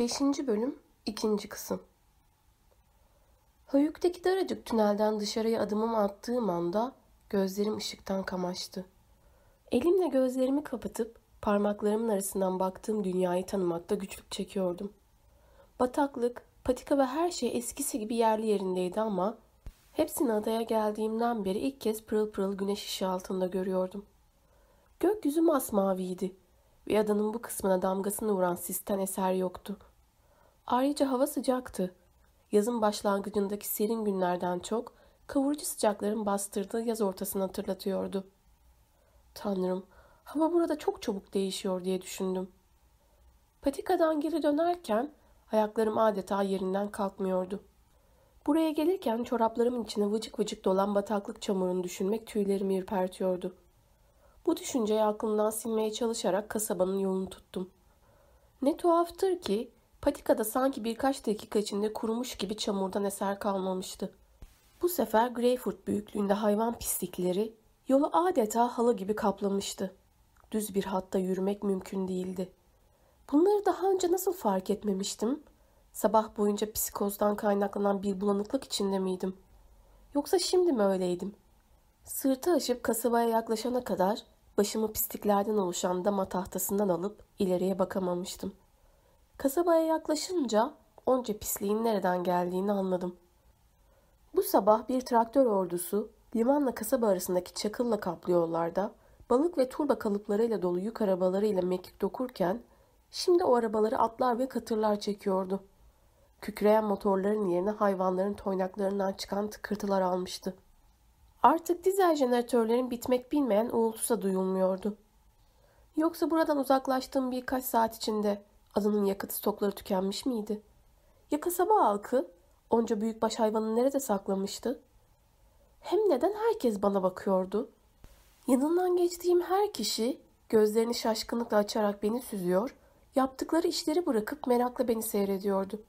5. Bölüm 2. Kısım Höyük'teki daracık tünelden dışarıya adımımı attığım anda gözlerim ışıktan kamaştı. Elimle gözlerimi kapatıp parmaklarımın arasından baktığım dünyayı tanımakta güçlük çekiyordum. Bataklık, patika ve her şey eskisi gibi yerli yerindeydi ama hepsini adaya geldiğimden beri ilk kez pırıl pırıl güneş ışığı altında görüyordum. Gökyüzü masmaviydi ve adanın bu kısmına damgasını vuran sisten eser yoktu. Ayrıca hava sıcaktı. Yazın başlangıcındaki serin günlerden çok kavurucu sıcakların bastırdığı yaz ortasını hatırlatıyordu. Tanrım, hava burada çok çabuk değişiyor diye düşündüm. Patikadan geri dönerken ayaklarım adeta yerinden kalkmıyordu. Buraya gelirken çoraplarımın içine vıcık vıcık dolan bataklık çamurunu düşünmek tüylerimi ürpertiyordu. Bu düşünceyi aklımdan silmeye çalışarak kasabanın yolunu tuttum. Ne tuhaftır ki patikada sanki birkaç dakika içinde kurumuş gibi çamurdan eser kalmamıştı. Bu sefer Greyfurt büyüklüğünde hayvan pislikleri yolu adeta halı gibi kaplamıştı. Düz bir hatta yürümek mümkün değildi. Bunları daha önce nasıl fark etmemiştim? Sabah boyunca psikozdan kaynaklanan bir bulanıklık içinde miydim? Yoksa şimdi mi öyleydim? Sırtı aşıp kasabaya yaklaşana kadar başımı pisliklerden oluşan dama tahtasından alıp ileriye bakamamıştım. Kasabaya yaklaşınca onca pisliğin nereden geldiğini anladım. Bu sabah bir traktör ordusu limanla kasaba arasındaki çakılla kaplı yollarda balık ve turba kalıplarıyla dolu yük arabalarıyla mekik dokurken şimdi o arabaları atlar ve katırlar çekiyordu. Kükreyen motorların yerine hayvanların toynaklarından çıkan tıkırtılar almıştı. Artık dizel jeneratörlerin bitmek bilmeyen uğultusu duyulmuyordu. Yoksa buradan uzaklaştığım birkaç saat içinde adanın yakıt stokları tükenmiş miydi? Ya kasaba halkı onca büyükbaş hayvanı nerede saklamıştı? Hem neden herkes bana bakıyordu? Yanından geçtiğim her kişi gözlerini şaşkınlıkla açarak beni süzüyor, yaptıkları işleri bırakıp merakla beni seyrediyordu.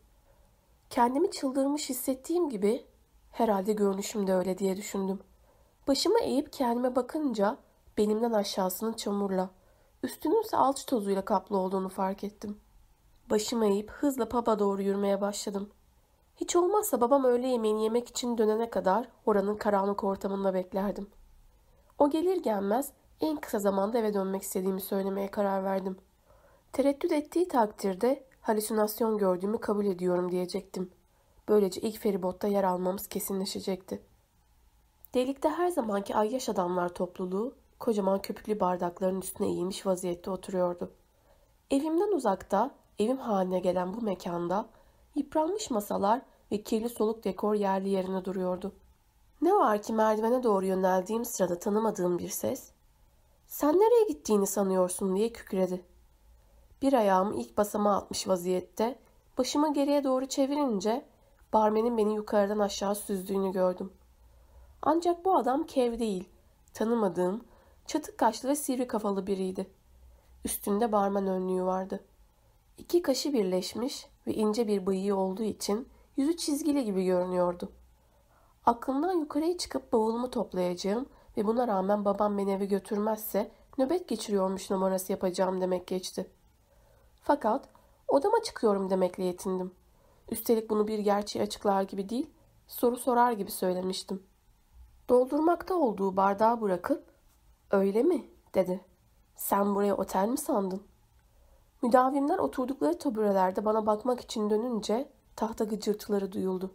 Kendimi çıldırmış hissettiğim gibi herhalde görünüşüm de öyle diye düşündüm. Başımı eğip kendime bakınca benimden aşağısının çamurla, üstünün ise alçı tozuyla kaplı olduğunu fark ettim. Başımı eğip hızla paba doğru yürümeye başladım. Hiç olmazsa babam öğle yemeğini yemek için dönene kadar oranın karanlık ortamında beklerdim. O gelir gelmez en kısa zamanda eve dönmek istediğimi söylemeye karar verdim. Tereddüt ettiği takdirde halüsinasyon gördüğümü kabul ediyorum diyecektim. Böylece ilk feribotta yer almamız kesinleşecekti. Delikte her zamanki ayyaş adamlar topluluğu kocaman köpüklü bardakların üstüne eğilmiş vaziyette oturuyordu. Evimden uzakta, evim haline gelen bu mekanda yıpranmış masalar ve kirli soluk dekor yerli yerine duruyordu. Ne var ki merdivene doğru yöneldiğim sırada tanımadığım bir ses, ''Sen nereye gittiğini sanıyorsun?'' diye kükredi. Bir ayağımı ilk basamağa atmış vaziyette, başımı geriye doğru çevirince barmenin beni yukarıdan aşağı süzdüğünü gördüm. Ancak bu adam Kev değil, tanımadığım, çatık kaşlı ve sivri kafalı biriydi. Üstünde barmen önlüğü vardı. İki kaşı birleşmiş ve ince bir bıyığı olduğu için yüzü çizgili gibi görünüyordu. Aklımdan yukarıya çıkıp bavulumu toplayacağım ve buna rağmen babam beni eve götürmezse nöbet geçiriyormuş numarası yapacağım demek geçti. Fakat odama çıkıyorum demekle yetindim. Üstelik bunu bir gerçeği açıklar gibi değil, soru sorar gibi söylemiştim. Doldurmakta olduğu bardağı bırakıp öyle mi dedi. Sen buraya otel mi sandın? Müdavimler oturdukları taburelerde bana bakmak için dönünce tahta gıcırtıları duyuldu.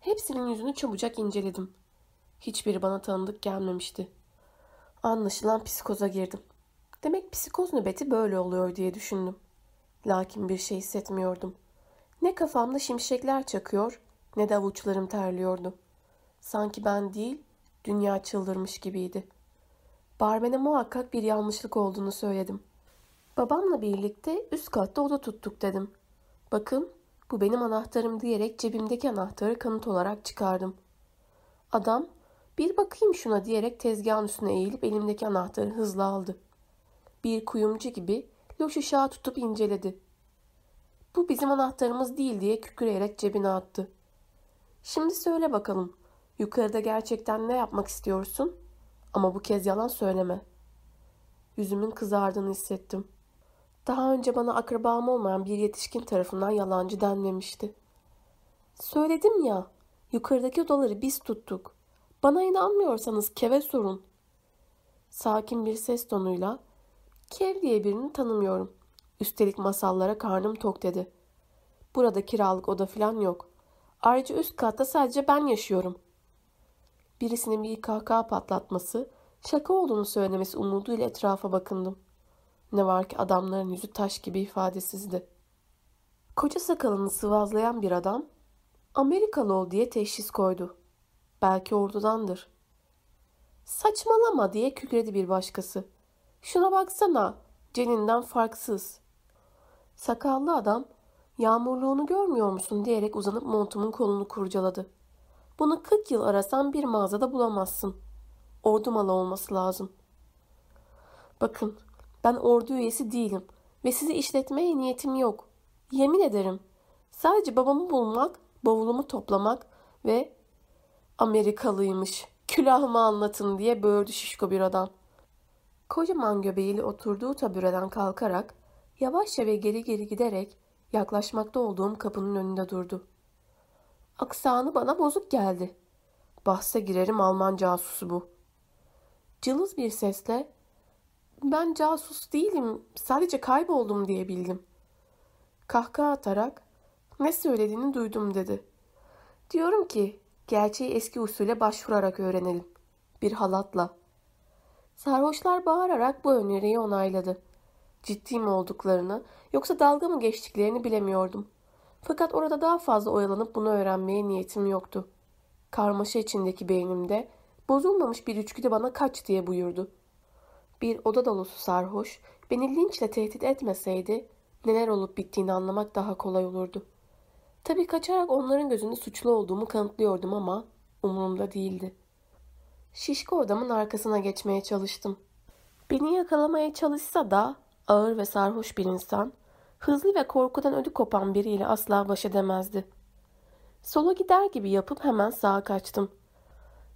Hepsinin yüzünü çabucak inceledim. Hiçbiri bana tanıdık gelmemişti. Anlaşılan psikoza girdim. Demek psikoz nöbeti böyle oluyor diye düşündüm. Lakin bir şey hissetmiyordum. Ne kafamda şimşekler çakıyor ne de avuçlarım terliyordu. Sanki ben değil, dünya çıldırmış gibiydi. Barmene muhakkak bir yanlışlık olduğunu söyledim. Babamla birlikte üst katta oda tuttuk dedim. Bakın, bu benim anahtarım diyerek cebimdeki anahtarı kanıt olarak çıkardım. Adam, bir bakayım şuna diyerek tezgahın üstüne eğilip elimdeki anahtarı hızla aldı. Bir kuyumcu gibi loş ışığa tutup inceledi. Bu bizim anahtarımız değil diye kükreyerek cebine attı. Şimdi söyle bakalım, Yukarıda gerçekten ne yapmak istiyorsun? Ama bu kez yalan söyleme. Yüzümün kızardığını hissettim. Daha önce bana akrabam olmayan bir yetişkin tarafından yalancı denmemişti. Söyledim ya, yukarıdaki odaları biz tuttuk. Bana inanmıyorsanız Kev'e sorun. Sakin bir ses tonuyla, Kev diye birini tanımıyorum. Üstelik masallara karnım tok dedi. Burada kiralık oda falan yok. Ayrıca üst katta sadece ben yaşıyorum. Birisinin bir kahkaha patlatması, şaka olduğunu söylemesi umuduyla etrafa bakındım. Ne var ki adamların yüzü taş gibi ifadesizdi. Koca sakalını sıvazlayan bir adam, Amerikalı ol diye teşhis koydu. Belki ordudandır. Saçmalama diye kükredi bir başkası. Şuna baksana, ceninden farksız. Sakallı adam, yağmurluğunu görmüyor musun diyerek uzanıp montumun kolunu kurcaladı. Bunu 40 yıl arasan bir mağazada bulamazsın. Ordu malı olması lazım. Bakın, ben ordu üyesi değilim ve sizi işletmeye niyetim yok. Yemin ederim. Sadece babamı bulmak, bavulumu toplamak ve Amerikalıymış. Külahımı anlatın diye böğürdü şişko bir adam. Kocaman göbeğiyle oturduğu tabureden kalkarak yavaşça ve geri geri giderek yaklaşmakta olduğum kapının önünde durdu. Aksanı bana bozuk geldi. Bahse girerim Alman casusu bu. Cılız bir sesle ben casus değilim sadece kayboldum diye bildim. Kahkaha atarak ne söylediğini duydum dedi. Diyorum ki gerçeği eski usule başvurarak öğrenelim. Bir halatla. Sarhoşlar bağırarak bu öneriyi onayladı. Ciddi mi olduklarını yoksa dalga mı geçtiklerini bilemiyordum. Fakat orada daha fazla oyalanıp bunu öğrenmeye niyetim yoktu. Karmaşa içindeki beynimde bozulmamış bir içgüdü bana kaç diye buyurdu. Bir oda dolusu sarhoş beni linçle tehdit etmeseydi neler olup bittiğini anlamak daha kolay olurdu. Tabii kaçarak onların gözünde suçlu olduğumu kanıtlıyordum ama umurumda değildi. Şişko adamın arkasına geçmeye çalıştım. Beni yakalamaya çalışsa da ağır ve sarhoş bir insan, hızlı ve korkudan ödü kopan biriyle asla baş edemezdi. Sola gider gibi yapıp hemen sağa kaçtım.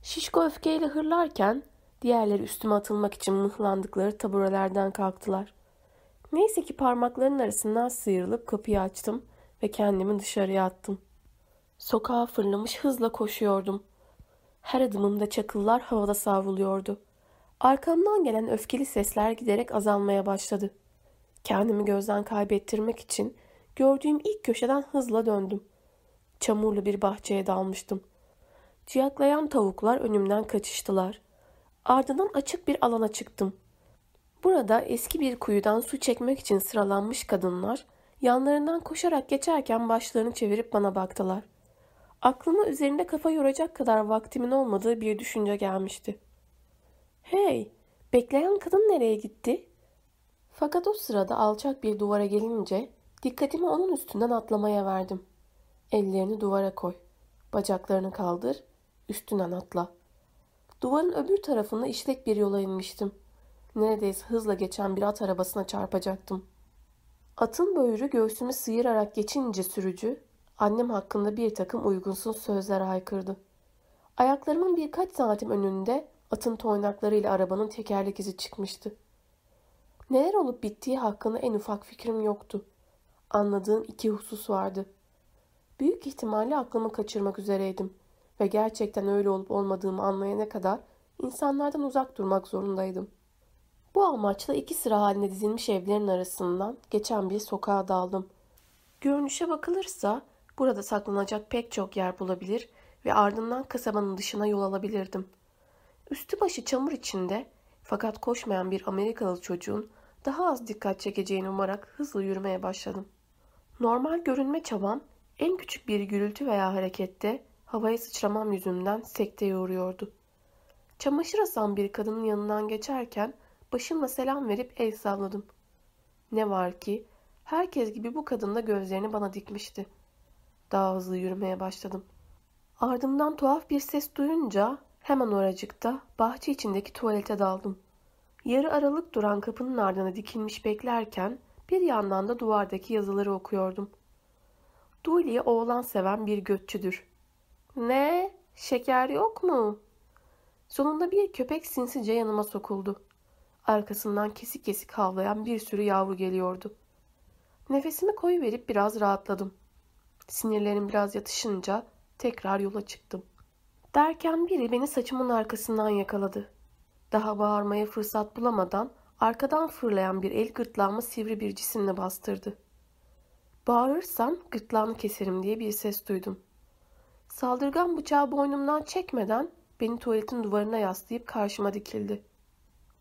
Şişko öfkeyle hırlarken diğerleri üstüme atılmak için mıhlandıkları taburelerden kalktılar. Neyse ki parmaklarının arasından sıyrılıp kapıyı açtım ve kendimi dışarıya attım. Sokağa fırlamış hızla koşuyordum. Her adımımda çakıllar havada savruluyordu. Arkamdan gelen öfkeli sesler giderek azalmaya başladı. Kendimi gözden kaybettirmek için gördüğüm ilk köşeden hızla döndüm. Çamurlu bir bahçeye dalmıştım. Ciyaklayan tavuklar önümden kaçıştılar. Ardından açık bir alana çıktım. Burada eski bir kuyudan su çekmek için sıralanmış kadınlar yanlarından koşarak geçerken başlarını çevirip bana baktılar. Aklıma üzerinde kafa yoracak kadar vaktimin olmadığı bir düşünce gelmişti. Hey, bekleyen kadın nereye gitti? Fakat o sırada alçak bir duvara gelince dikkatimi onun üstünden atlamaya verdim. Ellerini duvara koy. Bacaklarını kaldır, üstünden atla. Duvarın öbür tarafında işlek bir yola inmiştim. Neredeyse hızla geçen bir at arabasına çarpacaktım. Atın böğrü göğsümü sıyırarak geçince sürücü, annem hakkında bir takım uygunsuz sözler haykırdı. Ayaklarımın birkaç santim önünde atın toynaklarıyla arabanın tekerlek izi çıkmıştı. Neler olup bittiği hakkında en ufak fikrim yoktu. Anladığım iki husus vardı. Büyük ihtimalle aklımı kaçırmak üzereydim ve gerçekten öyle olup olmadığımı anlayana kadar insanlardan uzak durmak zorundaydım. Bu amaçla iki sıra halinde dizilmiş evlerin arasından geçen bir sokağa daldım. Görünüşe bakılırsa burada saklanacak pek çok yer bulabilir ve ardından kasabanın dışına yol alabilirdim. Üstü başı çamur içinde fakat koşmayan bir Amerikalı çocuğun daha az dikkat çekeceğini umarak hızlı yürümeye başladım. Normal görünme çabam en küçük bir gürültü veya harekette havaya sıçramam yüzünden sekteye uğruyordu. Çamaşır asan bir kadının yanından geçerken başımla selam verip el salladım. Ne var ki herkes gibi bu kadın da gözlerini bana dikmişti. Daha hızlı yürümeye başladım. Ardımdan tuhaf bir ses duyunca hemen oracıkta bahçe içindeki tuvalete daldım. Yarı aralık duran kapının ardına dikilmiş beklerken bir yandan da duvardaki yazıları okuyordum. Dully oğlan seven bir götçüdür. Ne? Şeker yok mu? Sonunda bir köpek sinsice yanıma sokuldu. Arkasından kesik kesik havlayan bir sürü yavru geliyordu. Nefesimi koyuverip biraz rahatladım. Sinirlerim biraz yatışınca tekrar yola çıktım. Derken biri beni saçımın arkasından yakaladı. Daha bağırmaya fırsat bulamadan arkadan fırlayan bir el gırtlağıma sivri bir cisimle bastırdı. Bağırırsan gırtlağını keserim diye bir ses duydum. Saldırgan bıçağı boynumdan çekmeden beni tuvaletin duvarına yaslayıp karşıma dikildi.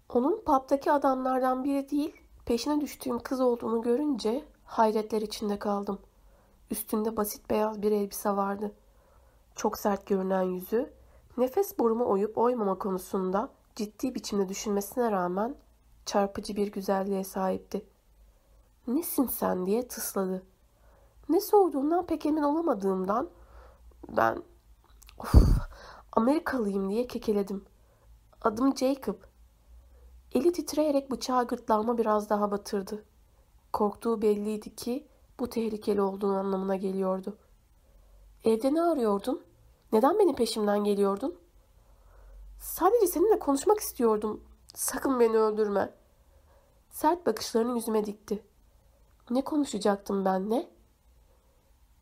Onun pub'daki adamlardan biri değil, peşine düştüğüm kız olduğunu görünce hayretler içinde kaldım. Üstünde basit beyaz bir elbise vardı. Çok sert görünen yüzü, nefes borumu oyup oymama konusunda ciddi biçimde düşünmesine rağmen çarpıcı bir güzelliğe sahipti. Nesin sen diye tısladı. Ne sorduğundan pek emin olamadığımdan ben of, Amerikalıyım diye kekeledim. Adım Jacob. Eli titreyerek bıçağı gırtlağıma biraz daha batırdı. Korktuğu belliydi ki bu tehlikeli olduğunu anlamına geliyordu. Evde ne arıyordun? Neden benim peşimden geliyordun? Sadece seninle konuşmak istiyordum. Sakın beni öldürme. Sert bakışlarını yüzüme dikti. Ne konuşacaktım ben ne?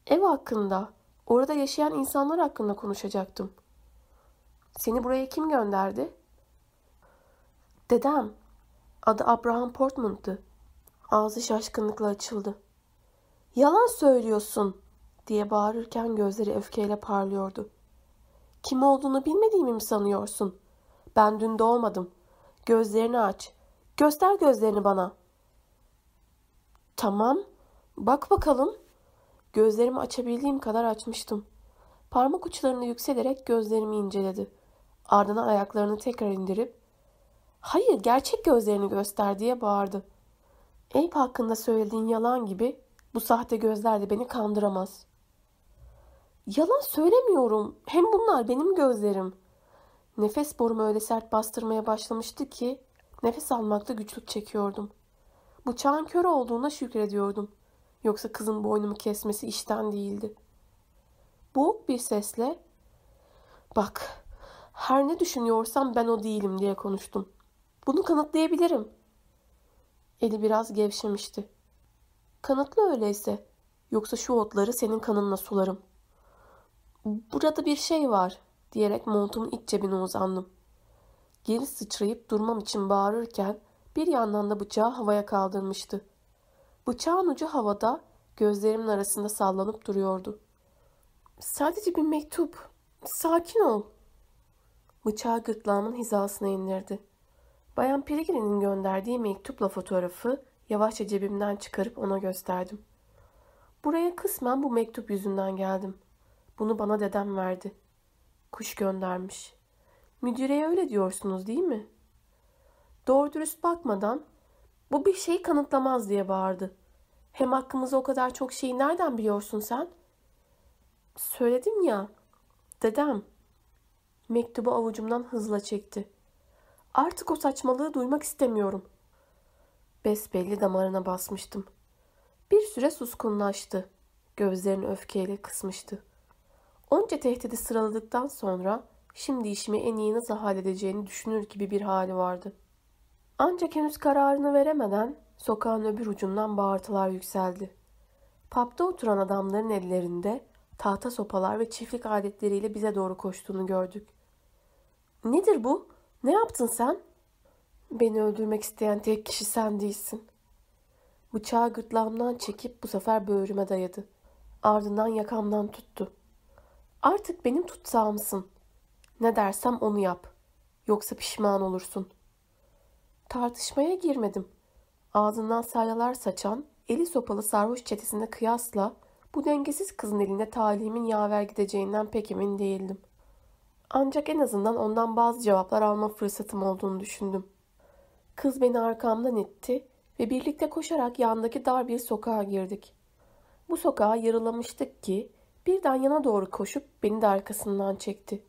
Ev hakkında, orada yaşayan insanlar hakkında konuşacaktım. Seni buraya kim gönderdi? Dedem. Adı Abraham Portman'dı. Ağzı şaşkınlıkla açıldı. Yalan söylüyorsun diye bağırırken gözleri öfkeyle parlıyordu. Kim olduğunu bilmediğimi mi sanıyorsun? Ben dün doğmadım. Gözlerini aç. Göster gözlerini bana. Tamam. Bak bakalım. Gözlerimi açabildiğim kadar açmıştım. Parmak uçlarını yükselerek gözlerimi inceledi. Ardından ayaklarını tekrar indirip ''Hayır, gerçek gözlerini göster.'' diye bağırdı. Eyüp hakkında söylediğin yalan gibi bu sahte gözler de beni kandıramaz. Yalan söylemiyorum. Hem bunlar benim gözlerim. Nefes borumu öyle sert bastırmaya başlamıştı ki nefes almakta güçlük çekiyordum. Bıçağın kör olduğuna şükrediyordum. Yoksa kızın boynumu kesmesi işten değildi. Boğuk bir sesle ''Bak, her ne düşünüyorsam ben o değilim.'' diye konuştum. ''Bunu kanıtlayabilirim.'' Eli biraz gevşemişti. ''Kanıtla öyleyse. Yoksa şu otları senin kanınla sularım.'' ''Burada bir şey var.'' diyerek montumun iç cebine uzandım. Geri sıçrayıp durmam için bağırırken bir yandan da bıçağı havaya kaldırmıştı. Bıçağın ucu havada gözlerimin arasında sallanıp duruyordu. Sadece bir mektup. Sakin ol. Bıçağı gırtlağımın hizasına indirdi. Bayan Peregrine'in gönderdiği mektupla fotoğrafı yavaşça cebimden çıkarıp ona gösterdim. Buraya kısmen bu mektup yüzünden geldim. Bunu bana dedem verdi. Kuş göndermiş. Müdüreye öyle diyorsunuz değil mi? Doğru dürüst bakmadan bu bir şey kanıtlamaz diye bağırdı. Hem hakkımızda o kadar çok şeyi nereden biliyorsun sen? Söyledim ya. Dedem. Mektubu avucumdan hızla çekti. Artık o saçmalığı duymak istemiyorum. Besbelli damarına basmıştım. Bir süre suskunlaştı. Gözlerini öfkeyle kısmıştı. Onca tehdidi sıraladıktan sonra şimdi işimi en iyi nasıl halledeceğini düşünür gibi bir hali vardı. Ancak henüz kararını veremeden sokağın öbür ucundan bağırtılar yükseldi. Papta oturan adamların ellerinde tahta sopalar ve çiftlik adetleriyle bize doğru koştuğunu gördük. Nedir bu? Ne yaptın sen? Beni öldürmek isteyen tek kişi sen değilsin. Bıçağı gırtlağımdan çekip bu sefer böğrüme dayadı. Ardından yakamdan tuttu. Artık benim tutsağımsın. Ne dersem onu yap. Yoksa pişman olursun. Tartışmaya girmedim. Ağzından salyalar saçan, eli sopalı sarhoş çetesine kıyasla bu dengesiz kızın elinde talimin yaver gideceğinden pek emin değildim. Ancak en azından ondan bazı cevaplar alma fırsatım olduğunu düşündüm. Kız beni arkamdan itti ve birlikte koşarak yandaki dar bir sokağa girdik. Bu sokağa yarılamıştık ki birden yana doğru koşup beni de arkasından çekti.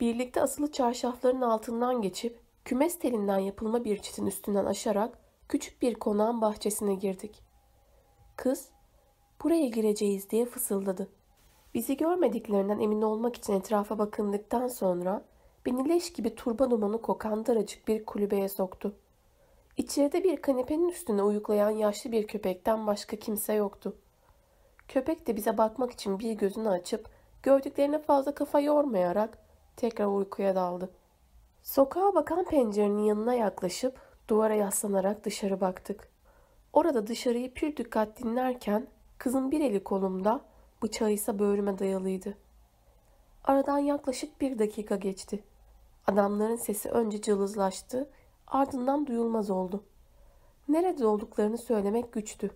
Birlikte asılı çarşafların altından geçip kümes telinden yapılma bir çitin üstünden aşarak küçük bir konağın bahçesine girdik. Kız, buraya gireceğiz diye fısıldadı. Bizi görmediklerinden emin olmak için etrafa bakındıktan sonra beni leş gibi turba dumanı kokan daracık bir kulübeye soktu. İçeride bir kanepenin üstüne uyuklayan yaşlı bir köpekten başka kimse yoktu. Köpek de bize bakmak için bir gözünü açıp gördüklerine fazla kafa yormayarak tekrar uykuya daldı. Sokağa bakan pencerenin yanına yaklaşıp duvara yaslanarak dışarı baktık. Orada dışarıyı pür dikkat dinlerken kızın bir eli kolumda, bıçağı ise böğrüme dayalıydı. Aradan yaklaşık bir dakika geçti. Adamların sesi önce cılızlaştı, ardından duyulmaz oldu. Nerede olduklarını söylemek güçtü.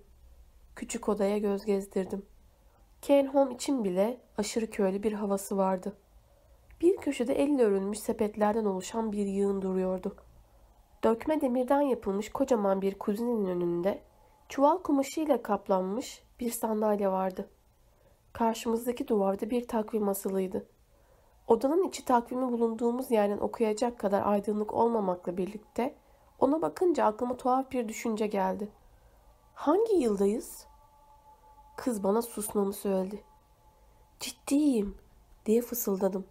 Küçük odaya göz gezdirdim. Ken Home için bile aşırı köylü bir havası vardı. Bir köşede elle örülmüş sepetlerden oluşan bir yığın duruyordu. Dökme demirden yapılmış kocaman bir kuzinin önünde çuval kumaşıyla kaplanmış bir sandalye vardı. Karşımızdaki duvarda bir takvim asılıydı. Odanın içi takvimi bulunduğumuz yerden okuyacak kadar aydınlık olmamakla birlikte ona bakınca aklıma tuhaf bir düşünce geldi. Hangi yıldayız? Kız bana susmamı söyledi. Ciddiyim diye fısıldadım.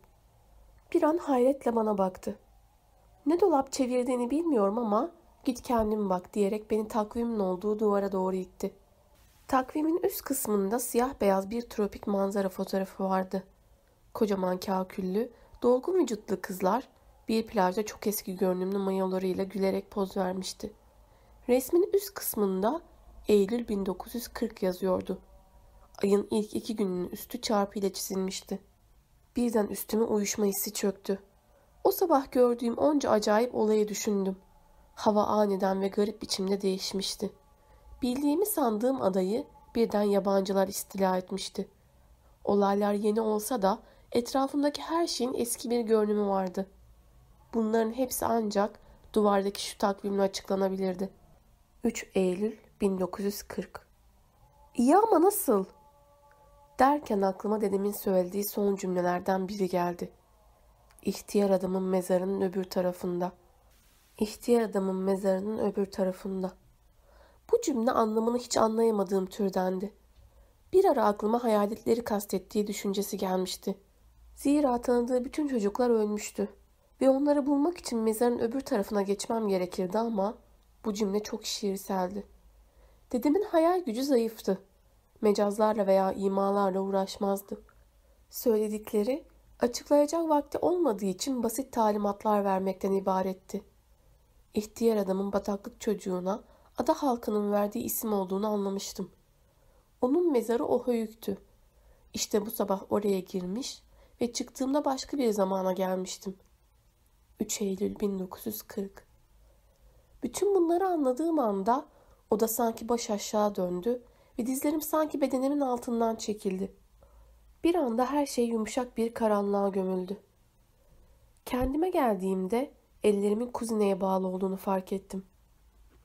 Bir an hayretle bana baktı. Ne dolap çevirdiğini bilmiyorum ama git kendin bak diyerek beni takvimin olduğu duvara doğru itti. Takvimin üst kısmında siyah beyaz bir tropik manzara fotoğrafı vardı. Kocaman kaküllü, dolgun vücutlu kızlar bir plajda çok eski görünümlü mayolarıyla gülerek poz vermişti. Resmin üst kısmında Eylül 1940 yazıyordu. Ayın ilk iki gününün üstü çarpıyla çizilmişti. Birden üstüme uyuşma hissi çöktü. O sabah gördüğüm onca acayip olayı düşündüm. Hava aniden ve garip biçimde değişmişti. Bildiğimi sandığım adayı birden yabancılar istila etmişti. Olaylar yeni olsa da etrafımdaki her şeyin eski bir görünümü vardı. Bunların hepsi ancak duvardaki şu takvimle açıklanabilirdi. 3 Eylül 1940 İyi ama nasıl? Derken aklıma dedemin söylediği son cümlelerden biri geldi. İhtiyar adamın mezarının öbür tarafında. İhtiyar adamın mezarının öbür tarafında. Bu cümle anlamını hiç anlayamadığım türdendi. Bir ara aklıma hayaletleri kastettiği düşüncesi gelmişti. Zira tanıdığı bütün çocuklar ölmüştü ve onları bulmak için mezarın öbür tarafına geçmem gerekirdi ama bu cümle çok şiirseldi. Dedemin hayal gücü zayıftı. Mecazlarla veya imalarla uğraşmazdı. Söyledikleri açıklayacak vakti olmadığı için basit talimatlar vermekten ibaretti. İhtiyar adamın bataklık çocuğuna ada halkının verdiği isim olduğunu anlamıştım. Onun mezarı o höyüktü. İşte bu sabah oraya girmiş ve çıktığımda başka bir zamana gelmiştim. 3 Eylül 1940 Bütün bunları anladığım anda oda sanki baş aşağı döndü ve dizlerim sanki bedenimin altından çekildi. Bir anda her şey yumuşak bir karanlığa gömüldü. Kendime geldiğimde ellerimin kuzineye bağlı olduğunu fark ettim.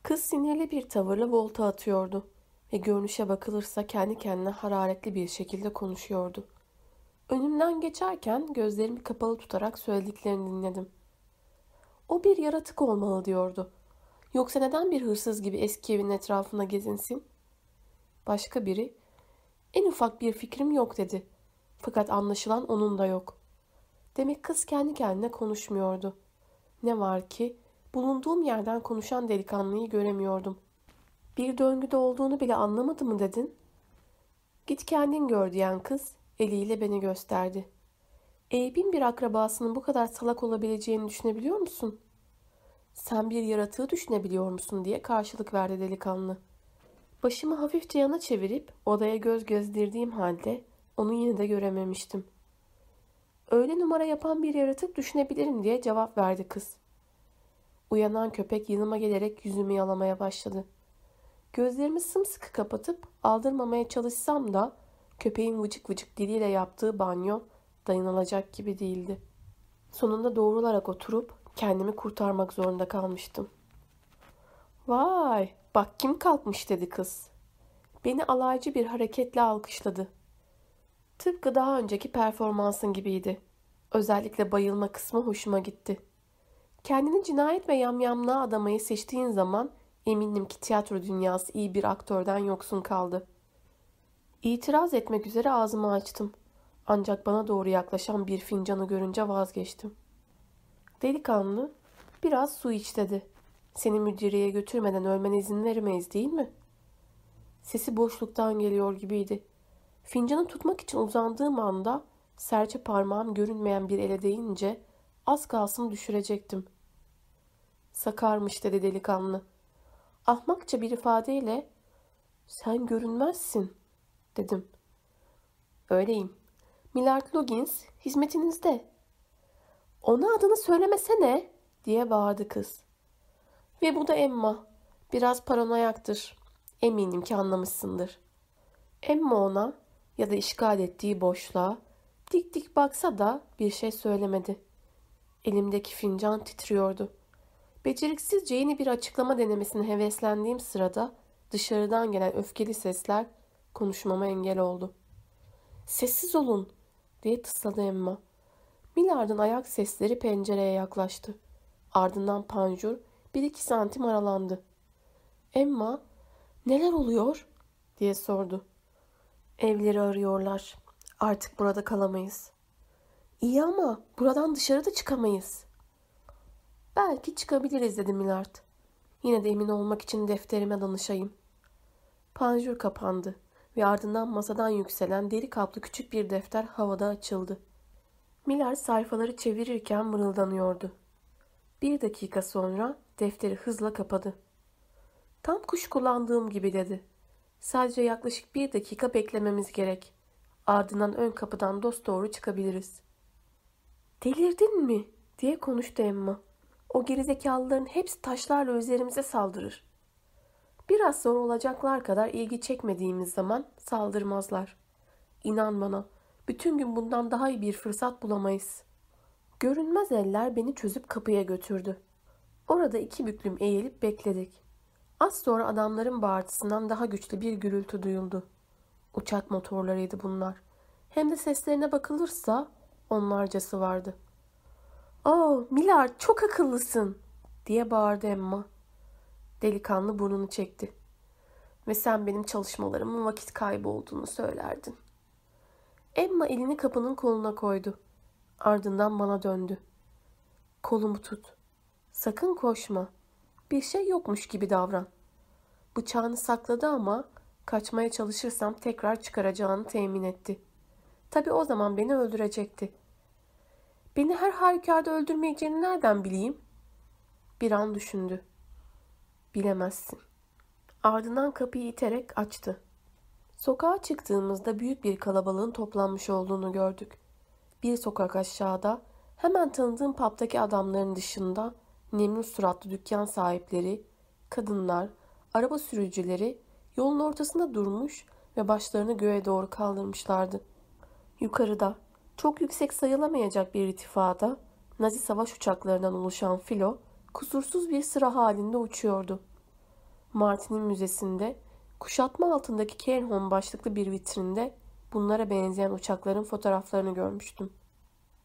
Kız sinirli bir tavırla volta atıyordu ve görünüşe bakılırsa kendi kendine hararetli bir şekilde konuşuyordu. Önümden geçerken gözlerimi kapalı tutarak söylediklerini dinledim. O bir yaratık olmalı diyordu. Yoksa neden bir hırsız gibi eski evin etrafında gezinsin? Başka biri, en ufak bir fikrim yok dedi. Fakat anlaşılan onun da yok. Demek kız kendi kendine konuşmuyordu. Ne var ki bulunduğum yerden konuşan delikanlıyı göremiyordum. Bir döngüde olduğunu bile anlamadı mı dedin? Git kendin gör diyen kız eliyle beni gösterdi. Eyüp'ün bir akrabasının bu kadar salak olabileceğini düşünebiliyor musun? Sen bir yaratığı düşünebiliyor musun diye karşılık verdi delikanlı. Başımı hafifçe yana çevirip odaya göz gezdirdiğim halde onu yine de görememiştim. Öyle numara yapan bir yaratık düşünebilirim diye cevap verdi kız. Uyanan köpek yanıma gelerek yüzümü yalamaya başladı. Gözlerimi sımsıkı kapatıp aldırmamaya çalışsam da köpeğin vıcık vıcık diliyle yaptığı banyo dayanılacak gibi değildi. Sonunda doğrularak oturup kendimi kurtarmak zorunda kalmıştım. Vay, bak kim kalkmış dedi kız. Beni alaycı bir hareketle alkışladı. Tıpkı daha önceki performansın gibiydi. Özellikle bayılma kısmı hoşuma gitti. Kendini cinayet ve yamyamlığa adamayı seçtiğin zaman eminim ki tiyatro dünyası iyi bir aktörden yoksun kaldı. İtiraz etmek üzere ağzımı açtım. Ancak bana doğru yaklaşan bir fincanı görünce vazgeçtim. Delikanlı biraz su iç dedi. Seni müdireye götürmeden ölmene izin veremeyiz değil mi? Sesi boşluktan geliyor gibiydi. Fincanı tutmak için uzandığım anda serçe parmağım görünmeyen bir ele değince az kalsın düşürecektim. Sakarmış dedi delikanlı. Ahmakça bir ifadeyle sen görünmezsin dedim. Öyleyim. Millard Loggins hizmetinizde. Ona adını söylemesene diye bağırdı kız. Ve bu da Emma. Biraz paranoyaktır. Eminim ki anlamışsındır. Emma ona ya da işgal ettiği boşluğa dik dik baksa da bir şey söylemedi. Elimdeki fincan titriyordu. Beceriksizce yeni bir açıklama denemesine heveslendiğim sırada dışarıdan gelen öfkeli sesler konuşmama engel oldu. Sessiz olun diye tısladı Emma. Millard'ın ayak sesleri pencereye yaklaştı. Ardından panjur bir iki santim aralandı. Emma neler oluyor diye sordu. Evleri arıyorlar. Artık burada kalamayız. İyi ama buradan dışarı da çıkamayız. Belki çıkabiliriz dedi Millard. Yine de emin olmak için defterime danışayım. Panjur kapandı ve ardından masadan yükselen deri kaplı küçük bir defter havada açıldı. Miller sayfaları çevirirken mırıldanıyordu. Bir dakika sonra defteri hızla kapadı. Tam kuş kullandığım gibi dedi. Sadece yaklaşık bir dakika beklememiz gerek. Ardından ön kapıdan dost doğru çıkabiliriz. Delirdin mi? diye konuştu Emma. O gerizekalıların hepsi taşlarla üzerimize saldırır. Biraz sonra olacaklar kadar ilgi çekmediğimiz zaman saldırmazlar. İnan bana, bütün gün bundan daha iyi bir fırsat bulamayız. Görünmez eller beni çözüp kapıya götürdü. Orada iki büklüm eğilip bekledik. Az sonra adamların bağırtısından daha güçlü bir gürültü duyuldu. Uçak motorlarıydı bunlar. Hem de seslerine bakılırsa onlarcası vardı. ''Oh, Millard çok akıllısın!'' diye bağırdı Emma. Delikanlı burnunu çekti. Ve sen benim çalışmalarımın vakit kaybı olduğunu söylerdin. Emma elini kapının koluna koydu. Ardından bana döndü. Kolumu tut. Sakın koşma. Bir şey yokmuş gibi davran. Bıçağını sakladı ama kaçmaya çalışırsam tekrar çıkaracağını temin etti. Tabi o zaman beni öldürecekti. Beni her halükarda öldürmeyeceğini nereden bileyim? Bir an düşündü. Bilemezsin. Ardından kapıyı iterek açtı. Sokağa çıktığımızda büyük bir kalabalığın toplanmış olduğunu gördük. Bir sokak aşağıda hemen tanıdığım pub'daki adamların dışında nemli suratlı dükkan sahipleri, kadınlar, araba sürücüleri yolun ortasında durmuş ve başlarını göğe doğru kaldırmışlardı. Yukarıda, çok yüksek sayılamayacak bir irtifada, Nazi savaş uçaklarından oluşan filo, kusursuz bir sıra halinde uçuyordu. Martin'in müzesinde, kuşatma altındaki Cairnholm başlıklı bir vitrinde bunlara benzeyen uçakların fotoğraflarını görmüştüm.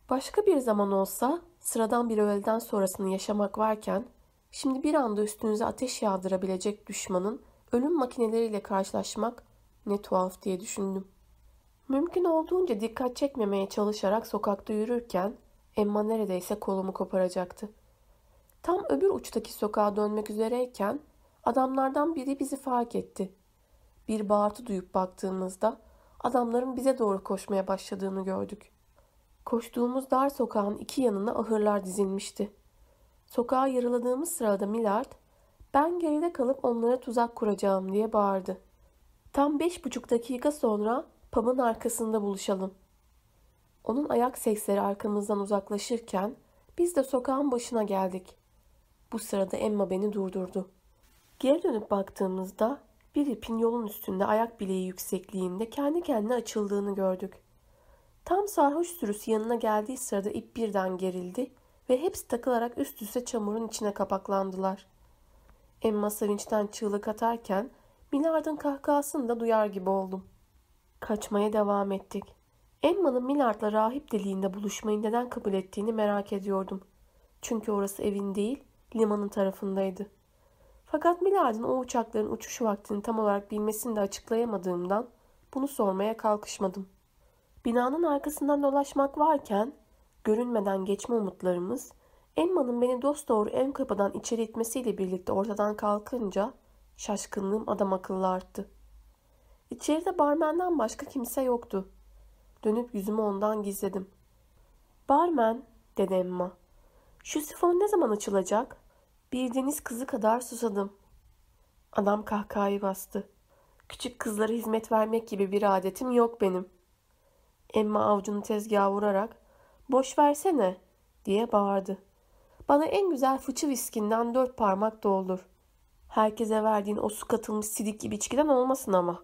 Başka bir zaman olsa sıradan bir öğleden sonrasını yaşamak varken şimdi bir anda üstünüze ateş yağdırabilecek düşmanın ölüm makineleriyle karşılaşmak ne tuhaf diye düşündüm. Mümkün olduğunca dikkat çekmemeye çalışarak sokakta yürürken Emma neredeyse kolumu koparacaktı. Tam öbür uçtaki sokağa dönmek üzereyken adamlardan biri bizi fark etti. Bir bağırtı duyup baktığımızda adamların bize doğru koşmaya başladığını gördük. Koştuğumuz dar sokağın iki yanına ahırlar dizilmişti. Sokağa yarıladığımız sırada Millard, ben geride kalıp onlara tuzak kuracağım diye bağırdı. Tam beş buçuk dakika sonra pub'ın arkasında buluşalım. Onun ayak sesleri arkamızdan uzaklaşırken biz de sokağın başına geldik. Bu sırada Emma beni durdurdu. Geri dönüp baktığımızda bir ipin yolun üstünde ayak bileği yüksekliğinde kendi kendine açıldığını gördük. Tam sarhoş sürüsü yanına geldiği sırada ip birden gerildi ve hepsi takılarak üst üste çamurun içine kapaklandılar. Emma sevinçten çığlık atarken Millard'ın kahkahasını da duyar gibi oldum. Kaçmaya devam ettik. Emma'nın Millard'la rahip deliğinde buluşmayı neden kabul ettiğini merak ediyordum. Çünkü orası evin değil, limanın tarafındaydı. Fakat Millard'ın o uçakların uçuş vaktini tam olarak bilmesini de açıklayamadığımdan bunu sormaya kalkışmadım. Binanın arkasından dolaşmak varken görünmeden geçme umutlarımız Emma'nın beni dosdoğru ön kapıdan içeri itmesiyle birlikte ortadan kalkınca şaşkınlığım adam akıllı arttı. İçeride barmenden başka kimse yoktu. Dönüp yüzümü ondan gizledim. Barmen, dedi Emma. Şu sifon ne zaman açılacak? Bir deniz kızı kadar susadım. Adam kahkahayı bastı. Küçük kızlara hizmet vermek gibi bir adetim yok benim. Emma avucunu tezgaha vurarak boş versene diye bağırdı. Bana en güzel fıçı viskinden dört parmak doldur. Herkese verdiğin o su katılmış sidik gibi içkiden olmasın ama.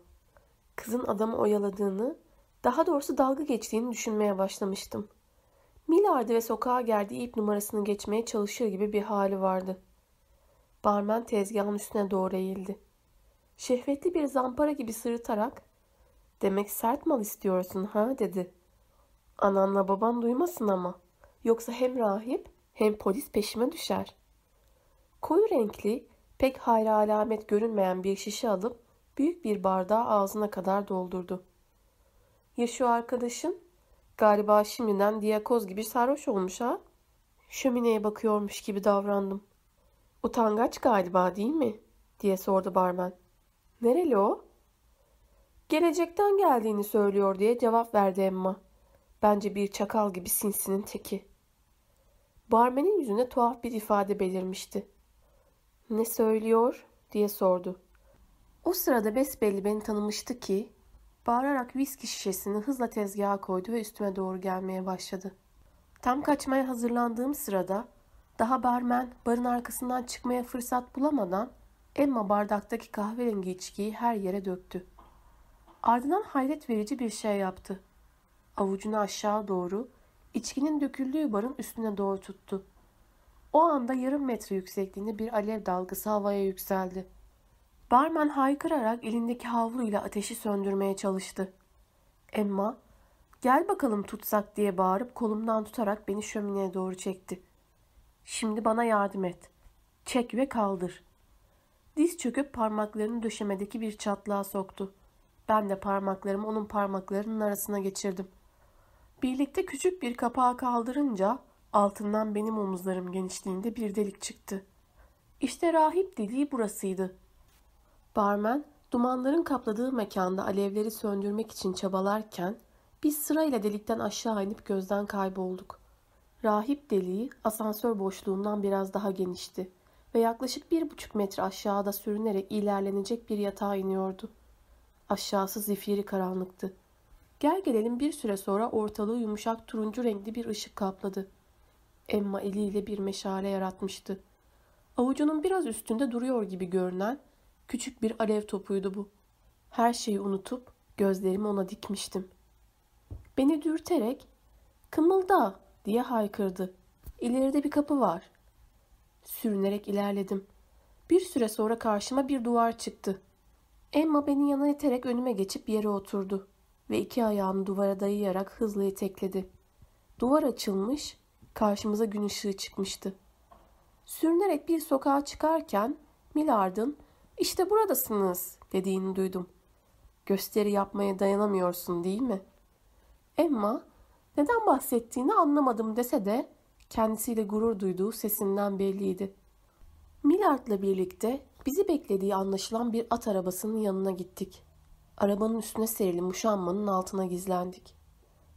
Kızın adamı oyaladığını, daha doğrusu dalga geçtiğini düşünmeye başlamıştım. Milardı ve sokağa geldiği ip numarasını geçmeye çalışır gibi bir hali vardı. Barmen tezgahın üstüne doğru eğildi. Şehvetli bir zampara gibi sırıtarak ''Demek sert mal istiyorsun ha?'' dedi. ''Ananla baban duymasın ama. Yoksa hem rahip hem polis peşime düşer.'' Koyu renkli, pek hayra alamet görünmeyen bir şişe alıp büyük bir bardağı ağzına kadar doldurdu. ''Ya şu arkadaşın? Galiba şimdiden diyakoz gibi sarhoş olmuş ha?'' Şömineye bakıyormuş gibi davrandım. Utangaç galiba değil mi? diye sordu barmen. Nereli o? Gelecekten geldiğini söylüyor diye cevap verdi Emma. Bence bir çakal gibi sinsinin teki. Barmenin yüzüne tuhaf bir ifade belirmişti. Ne söylüyor diye sordu. O sırada besbelli beni tanımıştı ki bağırarak viski şişesini hızla tezgaha koydu ve üstüme doğru gelmeye başladı. Tam kaçmaya hazırlandığım sırada daha barmen barın arkasından çıkmaya fırsat bulamadan Emma bardaktaki kahverengi içkiyi her yere döktü. Ardından hayret verici bir şey yaptı. Avucunu aşağı doğru, içkinin döküldüğü barın üstüne doğru tuttu. O anda yarım metre yüksekliğinde bir alev dalgası havaya yükseldi. Barman haykırarak elindeki havluyla ateşi söndürmeye çalıştı. Emma, gel bakalım tutsak diye bağırıp kolumdan tutarak beni şömineye doğru çekti. Şimdi bana yardım et. Çek ve kaldır. Diz çöküp parmaklarını döşemedeki bir çatlağa soktu. Ben de parmaklarımı onun parmaklarının arasına geçirdim. Birlikte küçük bir kapağı kaldırınca altından benim omuzlarım genişliğinde bir delik çıktı. İşte rahip deliği burasıydı. Barmen dumanların kapladığı mekanda alevleri söndürmek için çabalarken biz sırayla delikten aşağı inip gözden kaybolduk. Rahip deliği asansör boşluğundan biraz daha genişti ve yaklaşık bir buçuk metre aşağıda sürünerek ilerlenecek bir yatağa iniyordu. Aşağısı zifiri karanlıktı. Gel gelelim bir süre sonra ortalığı yumuşak turuncu renkli bir ışık kapladı. Emma eliyle bir meşale yaratmıştı. Avucunun biraz üstünde duruyor gibi görünen küçük bir alev topuydu bu. Her şeyi unutup gözlerimi ona dikmiştim. Beni dürterek kımılda diye haykırdı. İleride bir kapı var. Sürünerek ilerledim. Bir süre sonra karşıma bir duvar çıktı. Emma beni yana iterek önüme geçip yere oturdu ve iki ayağını duvara dayayarak hızla itekledi. Duvar açılmış, karşımıza gün ışığı çıkmıştı. Sürünerek bir sokağa çıkarken Milard'ın işte buradasınız dediğini duydum. Gösteri yapmaya dayanamıyorsun değil mi? Emma neden bahsettiğini anlamadım dese de kendisiyle gurur duyduğu sesinden belliydi. Millard'la birlikte bizi beklediği anlaşılan bir at arabasının yanına gittik. Arabanın üstüne serili muşammanın altına gizlendik.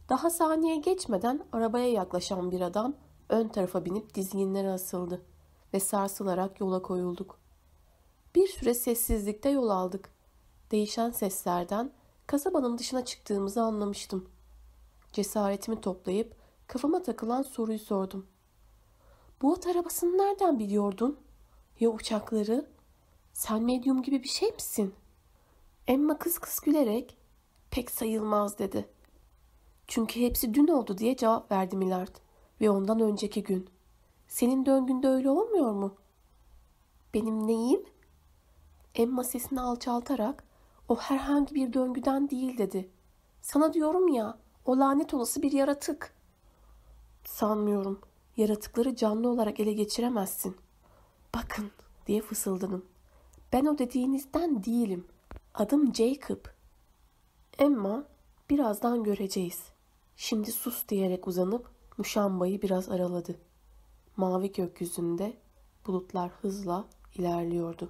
Daha saniye geçmeden arabaya yaklaşan bir adam ön tarafa binip dizginlere asıldı ve sarsılarak yola koyulduk. Bir süre sessizlikte yol aldık. Değişen seslerden kasabanın dışına çıktığımızı anlamıştım. Cesaretimi toplayıp kafama takılan soruyu sordum. Bu at arabasını nereden biliyordun? Ya uçakları? Sen medyum gibi bir şey misin? Emma kıs kıs gülerek pek sayılmaz dedi. Çünkü hepsi dün oldu diye cevap verdi Millard ve ondan önceki gün. Senin döngünde öyle olmuyor mu? Benim neyim? Emma sesini alçaltarak o herhangi bir döngüden değil dedi. Sana diyorum ya o lanet olası bir yaratık. Sanmıyorum. Yaratıkları canlı olarak ele geçiremezsin. Bakın diye fısıldadım. Ben o dediğinizden değilim. Adım Jacob. Emma birazdan göreceğiz. Şimdi sus diyerek uzanıp muşambayı biraz araladı. Mavi gökyüzünde bulutlar hızla ilerliyordu.